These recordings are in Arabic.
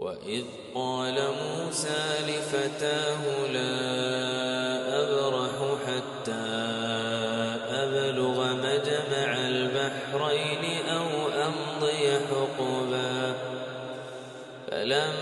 وإذ قال موسى لفتاه لا أبرح حتى أبلغ مجمع البحرين أو أمضي حقبا فلما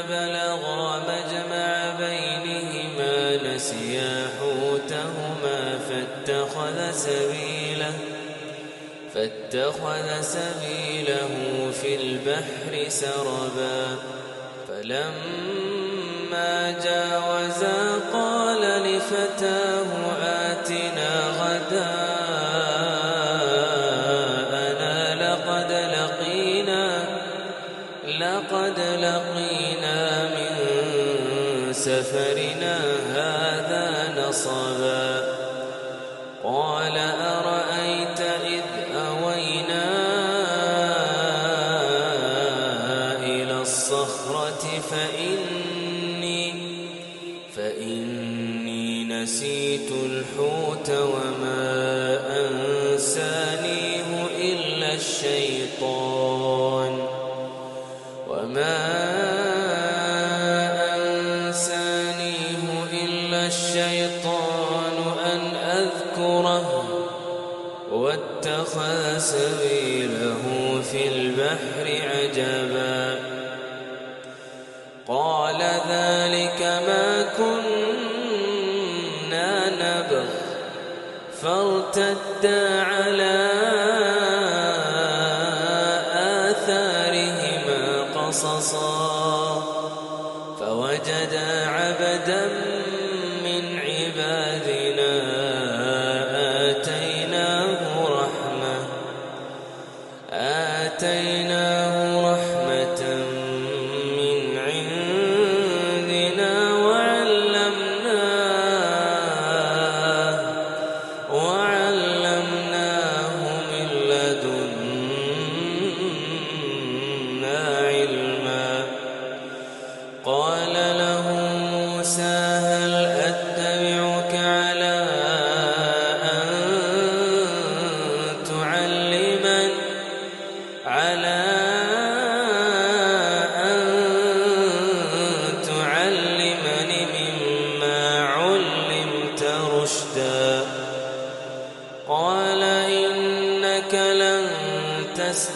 بلغا مجمع بينهما نسيا حوتهما فاتخذ سبيله فاتخذ سبيله في البحر سربا فلما جاوزا قال لفتاه آتنا غداءنا لقد لقينا لقد لقينا من سفرنا هذا نصبا الحوت وما أنسانيه إلا الشيطان وما أنسانيه إلا الشيطان أن أذكره واتخذ سبيله في البحر عجبا قال ذلك فارتدا على آثارهما قصصا فوجدا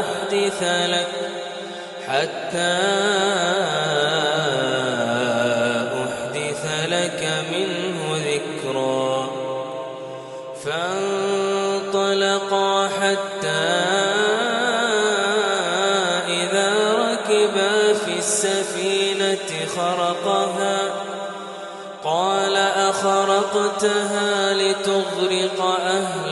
أحدث لك حتى أحدث لك منه ذكرا. فانطلقا حتى إذا ركبا في السفينة خرقها. قال أخرقتها لتغرق أهلها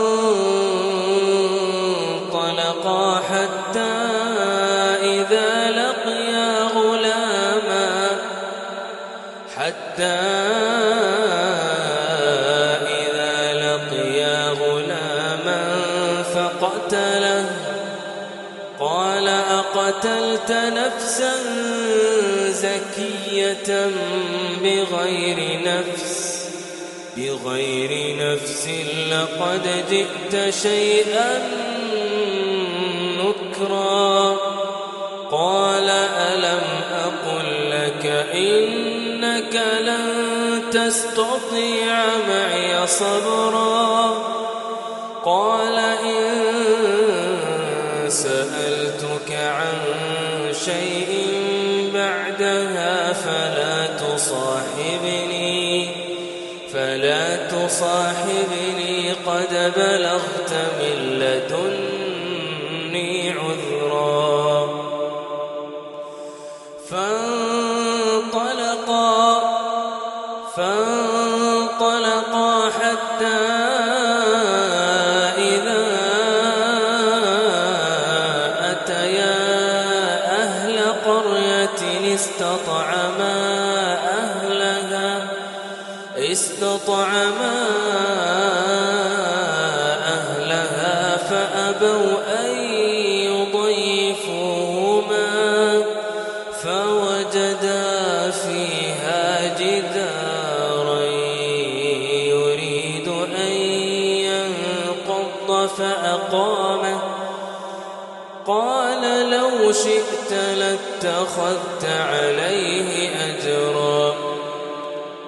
فقتله قال أقتلت نفسا زكية بغير نفس. بغير نفس لقد جئت شيئا نكرا. قال ألم أقل لك إنك لن تستطيع معي صبرا؟ قال سألتك عن شيء بعدها فلا تصاحبني فلا تصاحبني قد بلغت استطعما أهلها استطعما أهلها لو شئت لاتخذت عليه أجرا.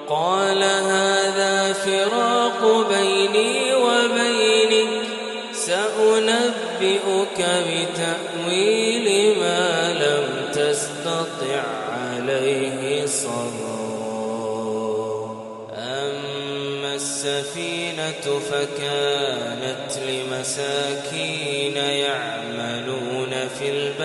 قال هذا فراق بيني وبينك سأنبئك بتأويل ما لم تستطع عليه صبرا. أما السفينة فكانت لمساكين يعملون.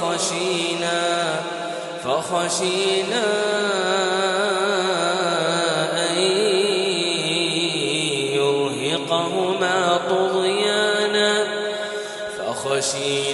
فخشينا فخشينا أن يرهقهما طغيانا فخشينا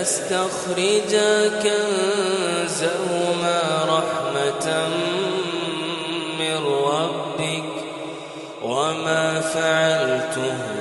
ويستخرجا كنزهما رحمة من ربك وما فعلته